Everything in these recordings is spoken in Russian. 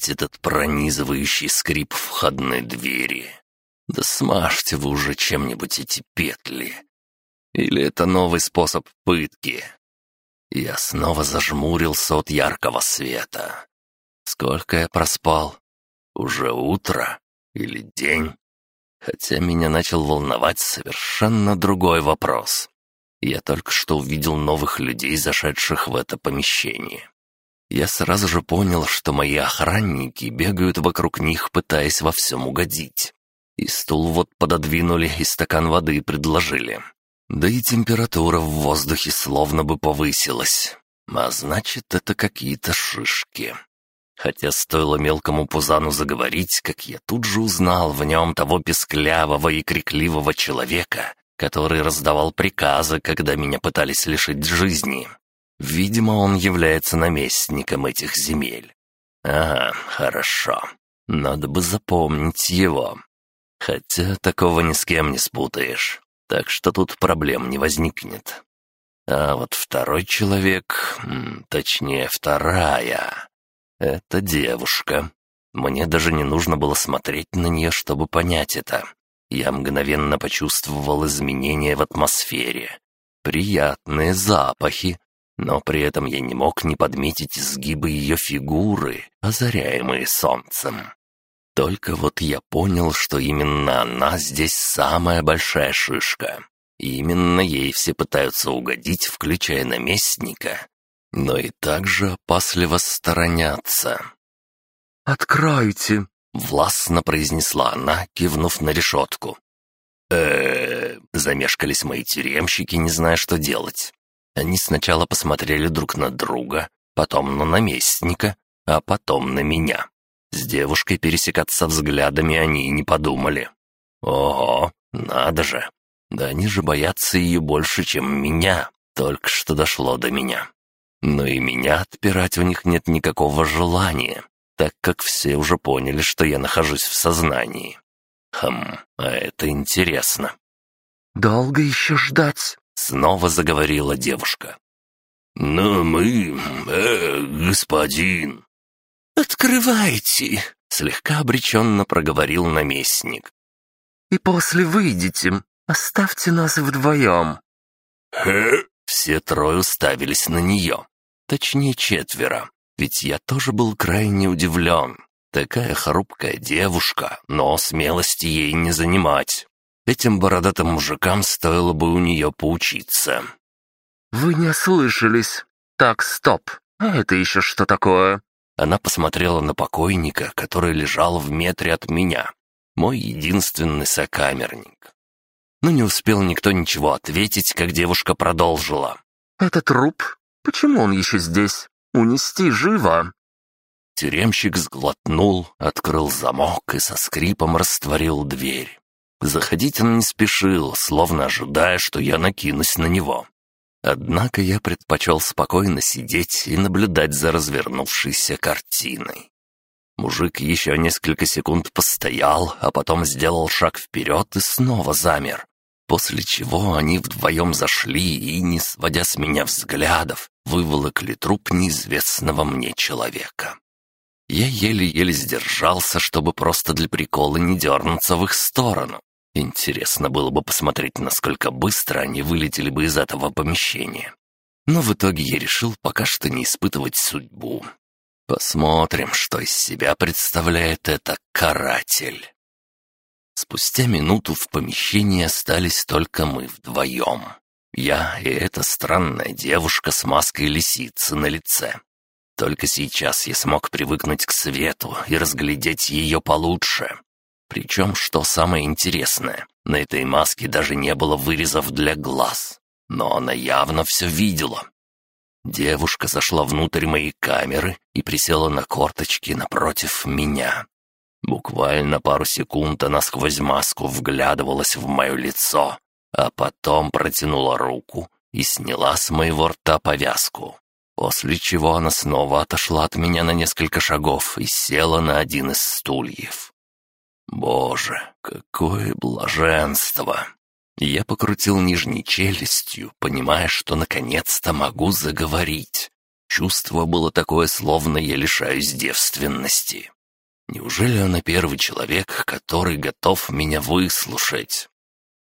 опять этот пронизывающий скрип входной двери. Да смажьте вы уже чем-нибудь эти петли. Или это новый способ пытки? Я снова зажмурился от яркого света. Сколько я проспал? Уже утро? Или день? Хотя меня начал волновать совершенно другой вопрос. Я только что увидел новых людей, зашедших в это помещение. Я сразу же понял, что мои охранники бегают вокруг них, пытаясь во всем угодить. И стул вот пододвинули, и стакан воды предложили. Да и температура в воздухе словно бы повысилась. А значит, это какие-то шишки. Хотя стоило мелкому пузану заговорить, как я тут же узнал в нем того песклявого и крикливого человека, который раздавал приказы, когда меня пытались лишить жизни. Видимо, он является наместником этих земель. Ага, хорошо. Надо бы запомнить его. Хотя такого ни с кем не спутаешь, так что тут проблем не возникнет. А вот второй человек, точнее вторая, это девушка. Мне даже не нужно было смотреть на нее, чтобы понять это. Я мгновенно почувствовал изменения в атмосфере. Приятные запахи, но при этом я не мог не подметить изгибы ее фигуры, озаряемые солнцем. Только вот я понял, что именно она здесь самая большая шишка. И именно ей все пытаются угодить, включая наместника, но и также опасливо сторонятся. «Откройте!» — властно произнесла она, кивнув на решетку. э замешкались мои тюремщики, не зная, что делать. Они сначала посмотрели друг на друга, потом на наместника, а потом на меня. С девушкой пересекаться взглядами они не подумали. Ого, надо же. Да они же боятся ее больше, чем меня. Только что дошло до меня. Но и меня отпирать у них нет никакого желания, так как все уже поняли, что я нахожусь в сознании. Хм, а это интересно. «Долго еще ждать?» — снова заговорила девушка. «Но мы... э, господин...» «Открывайте!» — слегка обреченно проговорил наместник. «И после выйдете. Оставьте нас вдвоем». «Хэ?» Все трое уставились на нее. Точнее, четверо. Ведь я тоже был крайне удивлен. Такая хрупкая девушка, но смелости ей не занимать. Этим бородатым мужикам стоило бы у нее поучиться. «Вы не ослышались. Так, стоп. А это еще что такое?» Она посмотрела на покойника, который лежал в метре от меня. Мой единственный сокамерник. Но не успел никто ничего ответить, как девушка продолжила. «Это труп Почему он еще здесь? Унести живо!» Тюремщик сглотнул, открыл замок и со скрипом растворил дверь. Заходить он не спешил, словно ожидая, что я накинусь на него. Однако я предпочел спокойно сидеть и наблюдать за развернувшейся картиной. Мужик еще несколько секунд постоял, а потом сделал шаг вперед и снова замер. После чего они вдвоем зашли и, не сводя с меня взглядов, выволокли труп неизвестного мне человека. Я еле-еле сдержался, чтобы просто для прикола не дернуться в их сторону. Интересно было бы посмотреть, насколько быстро они вылетели бы из этого помещения. Но в итоге я решил пока что не испытывать судьбу. Посмотрим, что из себя представляет это каратель. Спустя минуту в помещении остались только мы вдвоем. Я и эта странная девушка с маской лисицы на лице. Только сейчас я смог привыкнуть к свету и разглядеть ее получше. Причем, что самое интересное, на этой маске даже не было вырезов для глаз. Но она явно все видела. Девушка зашла внутрь моей камеры и присела на корточки напротив меня. Буквально пару секунд она сквозь маску вглядывалась в мое лицо, а потом протянула руку и сняла с моего рта повязку. После чего она снова отошла от меня на несколько шагов и села на один из стульев. Боже, какое блаженство! Я покрутил нижней челюстью, понимая, что наконец-то могу заговорить. Чувство было такое, словно я лишаюсь девственности. Неужели она первый человек, который готов меня выслушать?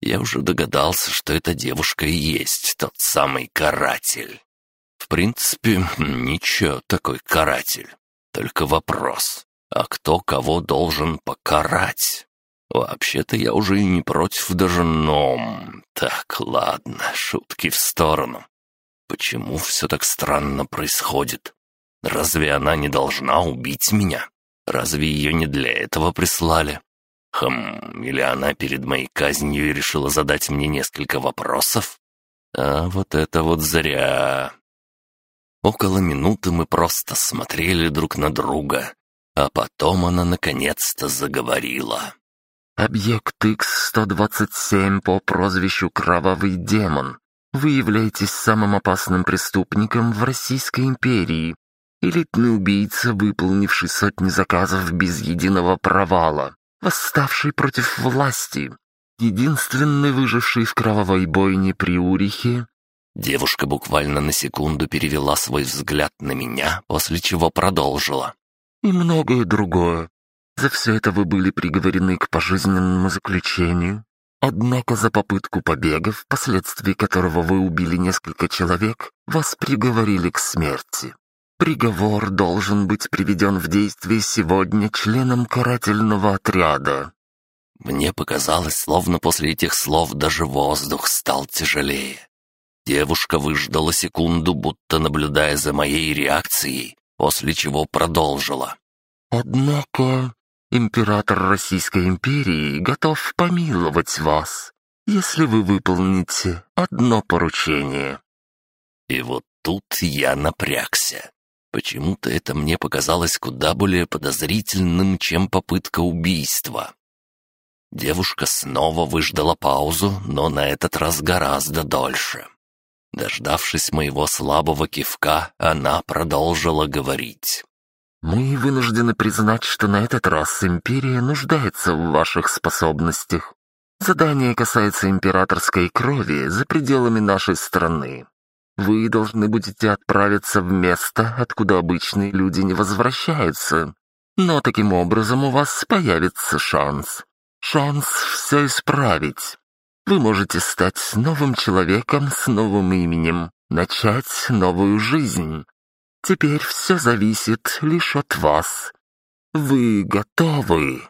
Я уже догадался, что эта девушка и есть тот самый каратель. В принципе, ничего такой каратель. Только вопрос, а кто кого должен покарать? Вообще-то я уже и не против даже ном. Так, ладно, шутки в сторону. Почему все так странно происходит? Разве она не должна убить меня? Разве ее не для этого прислали? Хм, или она перед моей казнью решила задать мне несколько вопросов? А вот это вот зря. Около минуты мы просто смотрели друг на друга, а потом она наконец-то заговорила. «Объект X-127 по прозвищу Кровавый Демон. Вы являетесь самым опасным преступником в Российской империи. Элитный убийца, выполнивший сотни заказов без единого провала. Восставший против власти. Единственный выживший в кровавой бойне при Урихе. Девушка буквально на секунду перевела свой взгляд на меня, после чего продолжила. И многое другое. За все это вы были приговорены к пожизненному заключению. Однако за попытку побега, впоследствии которого вы убили несколько человек, вас приговорили к смерти. Приговор должен быть приведен в действие сегодня членом карательного отряда». Мне показалось, словно после этих слов даже воздух стал тяжелее. Девушка выждала секунду, будто наблюдая за моей реакцией, после чего продолжила. «Однако Император Российской империи готов помиловать вас, если вы выполните одно поручение». И вот тут я напрягся. Почему-то это мне показалось куда более подозрительным, чем попытка убийства. Девушка снова выждала паузу, но на этот раз гораздо дольше. Дождавшись моего слабого кивка, она продолжила говорить. Мы вынуждены признать, что на этот раз Империя нуждается в ваших способностях. Задание касается императорской крови за пределами нашей страны. Вы должны будете отправиться в место, откуда обычные люди не возвращаются. Но таким образом у вас появится шанс. Шанс все исправить. Вы можете стать новым человеком с новым именем, начать новую жизнь. Теперь все зависит лишь от вас. Вы готовы?»